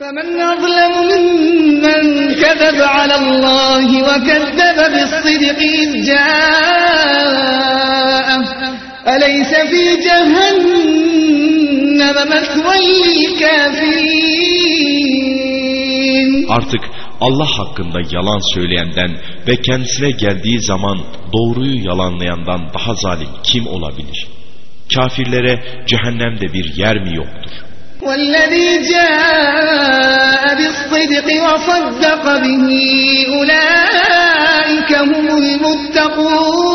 فمن أظلم ممن كذب على الله وكذب بالصدق إذ جاءه أليس في جهنم مثوى للكافرين Artık Allah hakkında yalan söyleyenden ve kendisine geldiği zaman doğruyu yalanlayandan daha zalim kim olabilir? Kafirlere cehennemde bir yer mi yoktur? والذي جاء بالصدق وصدق به أولئك هم المتقون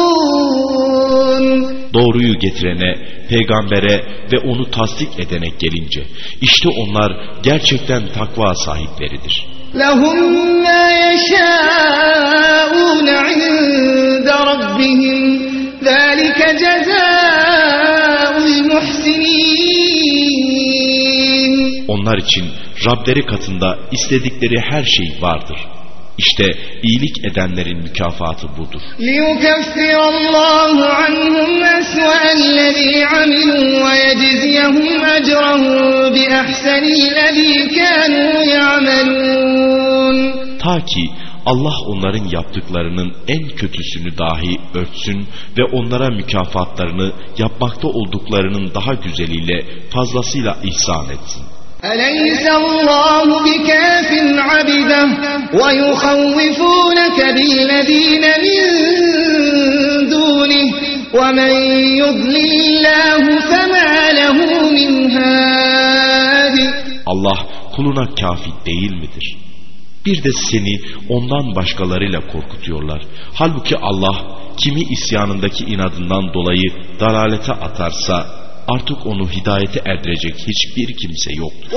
Doğruyu getirene, peygambere ve onu tasdik edene gelince, işte onlar gerçekten takva sahipleridir. لهم ما يشاءون عند ربهم ذلك جزاء Onlar için Rableri katında istedikleri her şey vardır. İşte iyilik edenlerin mükafatı budur. ليكفر الله عنهم أسوأ الذي عملوا ويجزيهم أجرهم بأحسن الذي كانوا يعملون Ta ki Allah onların yaptıklarının en kötüsünü dahi örtsün ve onlara mükafatlarını yapmakta olduklarının daha güzeliyle fazlasıyla ihsan etsin. أليس الله بكاف عبده ويخوفونك بالذين من دونه ومن يضلل الله فما له من هاد Allah kuluna kafi değil midir? Bir de seni ondan başkalarıyla korkutuyorlar. Halbuki Allah kimi isyanındaki inadından dolayı dalalete atarsa artık onu hidayete erdirecek hiçbir kimse yoktur.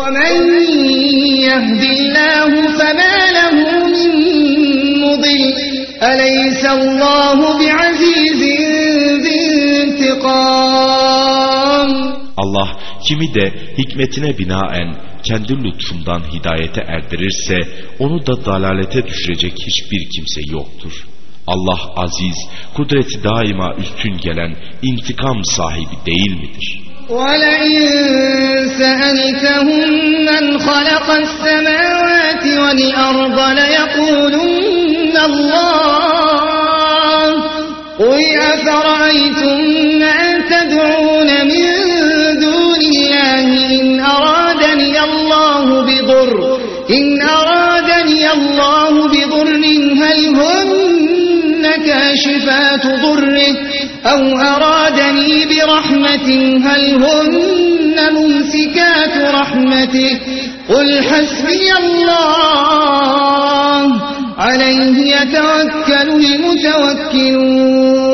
Allah kimi de hikmetine binaen kendi lütfundan hidayete erdirirse onu da dalalete düşürecek hiçbir kimse yoktur. Allah aziz, kudreti daima üstün gelen intikam sahibi değil midir? ولئن سألتهم من خلق السماوات والأرض ليقولن الله. قل أفرأيتم كاشفات ضره أو أرادني برحمة هل هن ممسكات رحمته قل حسبي الله عليه يتوكل المتوكلون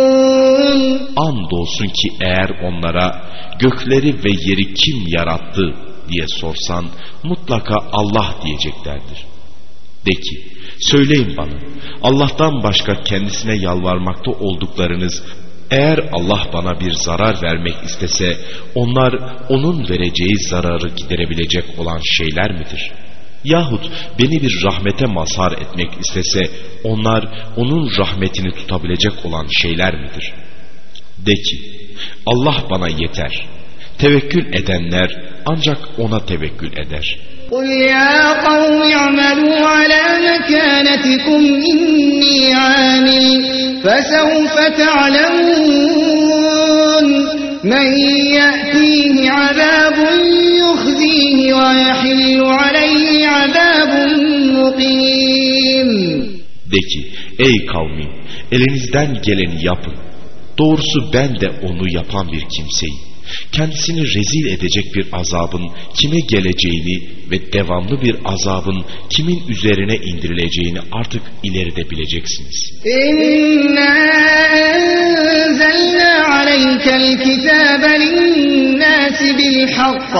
Andolsun ki eğer onlara gökleri ve yeri kim yarattı diye sorsan mutlaka Allah diyeceklerdir. De ki söyleyin bana Allah'tan başka kendisine yalvarmakta olduklarınız eğer Allah bana bir zarar vermek istese onlar onun vereceği zararı giderebilecek olan şeyler midir? Yahut beni bir rahmete mazhar etmek istese onlar onun rahmetini tutabilecek olan şeyler midir? De ki Allah bana yeter. Tevekkül edenler ancak ona tevekkül eder. قل يا قوم اعملوا على مكانتكم إني عامل فسوف تعلمون من يأتيه عذاب يخزيه ويحل عليه عذاب مقيم De ki ey kavmim elinizden geleni yapın. Doğrusu ben de onu yapan bir kimseyim. Kendisini rezil edecek bir azabın kime geleceğini ve devamlı bir azabın kimin üzerine indirileceğini artık ileride bileceksiniz. إنا أنزلنا عليك الكتاب للناس بالحق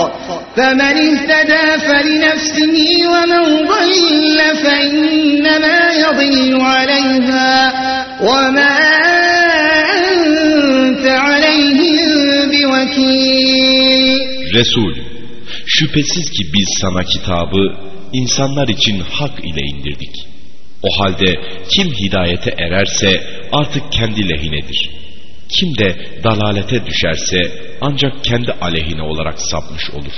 فمن اهتدى فلنفسه ومن ضل فإنما يضل عليها وما Resul, şüphesiz ki biz sana kitabı insanlar için hak ile indirdik. O halde kim hidayete ererse artık kendi lehinedir. Kim de dalalete düşerse ancak kendi aleyhine olarak sapmış olur.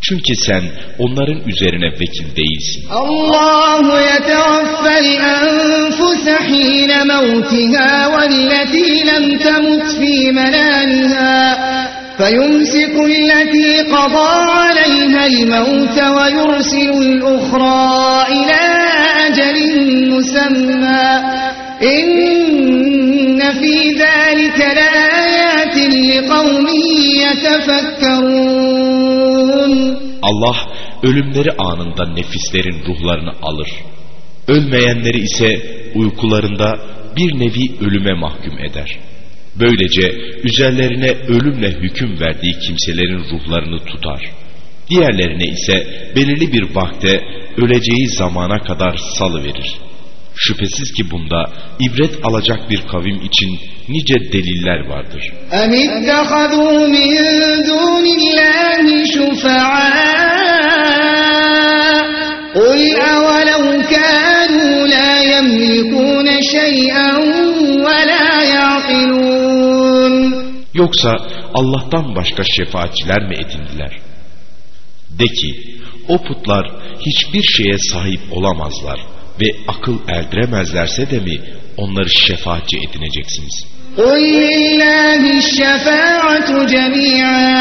Çünkü sen onların üzerine vekil değilsin. Allahu yetevaffel enfuse hine mevtiha velleti lem temut fi menaniha فيمسك التي قضى عليها الموت ويرسل الأخرى إلى أجل مسمى إن في ذلك لآيات لقوم يتفكرون Allah ölümleri anında nefislerin ruhlarını alır. Ölmeyenleri ise uykularında bir nevi ölüme mahkum eder. Böylece üzerlerine ölümle hüküm verdiği kimselerin ruhlarını tutar. Diğerlerine ise belirli bir vakte öleceği zamana kadar salı verir. Şüphesiz ki bunda ibret alacak bir kavim için nice deliller vardır. أَمِ اتَّخَذُوا مِن دُونِ اللَّهِ شُفَعَاءَ قُلْ أَوَلَوْ كَانُوا Yoksa Allah'tan başka şefaatçiler mi edindiler? De ki, o putlar hiçbir şeye sahip olamazlar ve akıl erdiremezlerse de mi onları şefaatçi edineceksiniz? قُلْ لِلَّهِ الشَّفَاعَةُ جَمِيعًا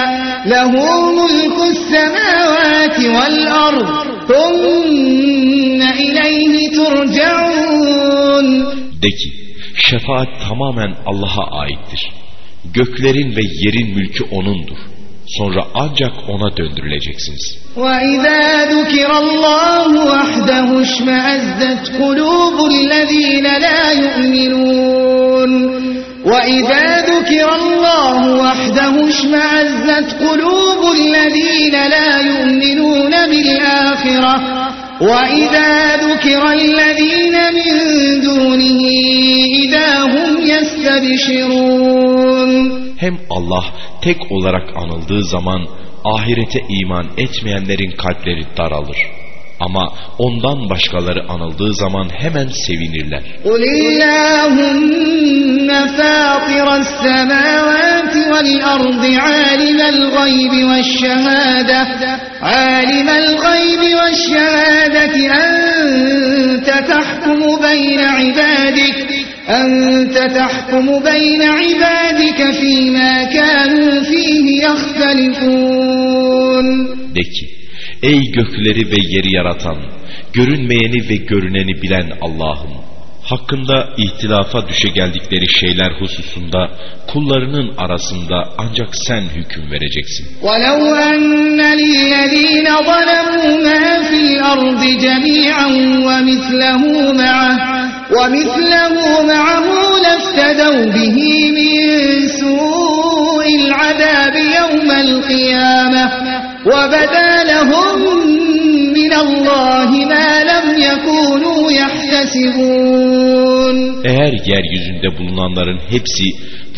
لَهُ مُلْكُ السَّمَاوَاتِ وَالْأَرْضِ ثُمَّ إِلَيْهِ تُرْجَعُونَ De ki, şefaat tamamen Allah'a aittir. Göklerin ve yerin mülkü O'nundur. Sonra ancak O'na döndürüleceksiniz. وَإِذَا ذُكِرَ اللَّهُ وَحْدَهُ اشْمَأَزَّتْ قُلُوبُ الَّذِينَ لَا يُؤْمِنُونَ وَإِذَا ذُكِرَ اللَّهُ وَحْدَهُ اشْمَأَزَّتْ قُلُوبُ الَّذِينَ لَا يُؤْمِنُونَ بِالْآخِرَةِ وَإِذَا ذُكِرَ الَّذِينَ مِن دُونِهِ إِذَا هُمْ يَسْتَبْشِرُونَ Hem Allah tek olarak anıldığı zaman ahirete iman etmeyenlerin kalpleri daralır. Ama ondan başkaları anıldığı zaman hemen sevinirler. قل اللهم فاطر السماوات والأرض عالم الغيب والشهادة عالم الغيب والشهادة أنت تحكم بين عبادك أنت تحكم بين عبادك فيما كانوا فيه يختلفون De ki, ey gökleri ve yeri yaratan, görünmeyeni ve görüneni bilen Allah'ım, hakkında ihtilafa düşe geldikleri şeyler hususunda kullarının arasında ancak sen hüküm vereceksin. ولو أن للذين ظلموا ما في الأرض جميعا ومثله معه ومثله معه لافتدوا به من سوء العذاب يوم القيامة وبدا لهم من الله ما لم يكونوا يحتسبون Eğer yeryüzünde bulunanların hepsi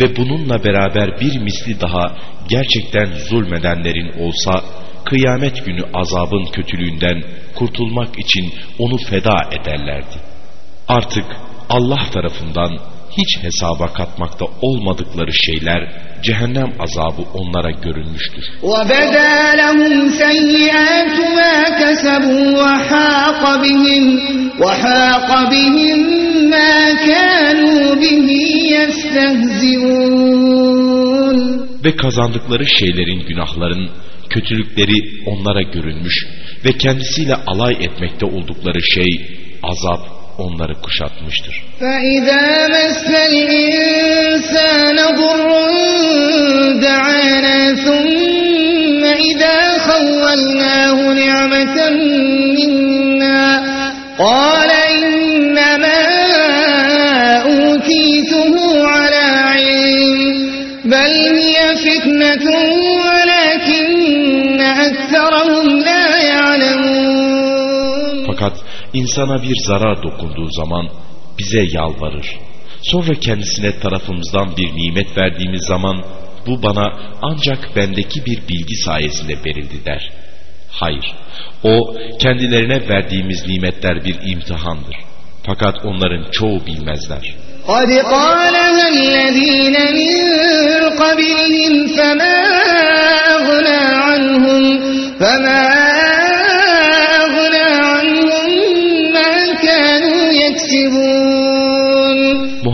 ve bununla beraber bir misli daha gerçekten zulmedenlerin olsa, kıyamet günü azabın kötülüğünden kurtulmak için onu feda ederlerdi. Artık Allah tarafından hiç hesaba katmakta olmadıkları şeyler, cehennem azabı onlara görünmüştür. وبدا لهم سيئات ما كسبوا وحاق بهم وحاق بهم ما كانوا به يستهزئون Ve kazandıkları şeylerin günahların, kötülükleri onlara görünmüş ve kendisiyle alay etmekte oldukları şey, azap onları kuşatmıştır. فإذا مس الإنسان ضر دعانا ثم إذا خولناه نعمة منا قال insana bir zarar dokunduğu zaman bize yalvarır. Sonra kendisine tarafımızdan bir nimet verdiğimiz zaman bu bana ancak bendeki bir bilgi sayesinde verildi der. Hayır, o kendilerine verdiğimiz nimetler bir imtihandır. Fakat onların çoğu bilmezler. قد قالها الذين من قبلهم فما أغنى عنهم فما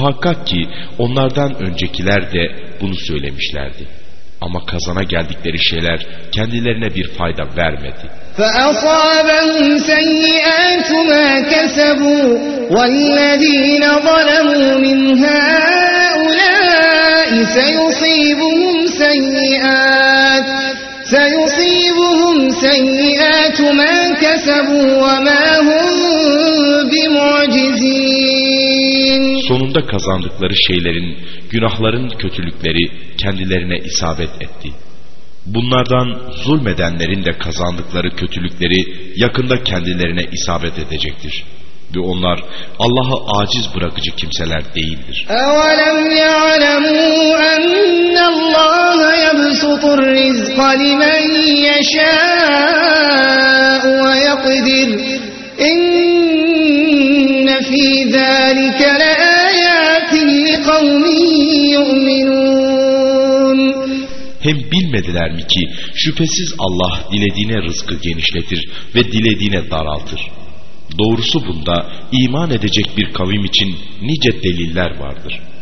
Muhakkak ki onlardan öncekiler de bunu söylemişlerdi. Ama kazana geldikleri şeyler kendilerine bir fayda vermedi. فأصابهم سيئات ما كسبوا والذين ظلموا من هؤلاء سيصيبهم سيئات سيصيبهم سيئات ما كسبوا وما هم بمعجزين Sonunda kazandıkları şeylerin, günahların kötülükleri kendilerine isabet etti. Bunlardan zulmedenlerin de kazandıkları kötülükleri yakında kendilerine isabet edecektir. Ve onlar Allah'ı aciz bırakıcı kimseler değildir. أَوَلَمْ يَعْلَمُوا أَنَّ اللَّهَ يَبْسُطُ الرِّزْقَ لِمَنْ يَشَاءُ وَيَقْدِرُ إِنَّ فِي ذَلِكَ Hem bilmediler mi ki şüphesiz Allah dilediğine rızkı genişletir ve dilediğine daraltır. Doğrusu bunda iman edecek bir kavim için nice deliller vardır.''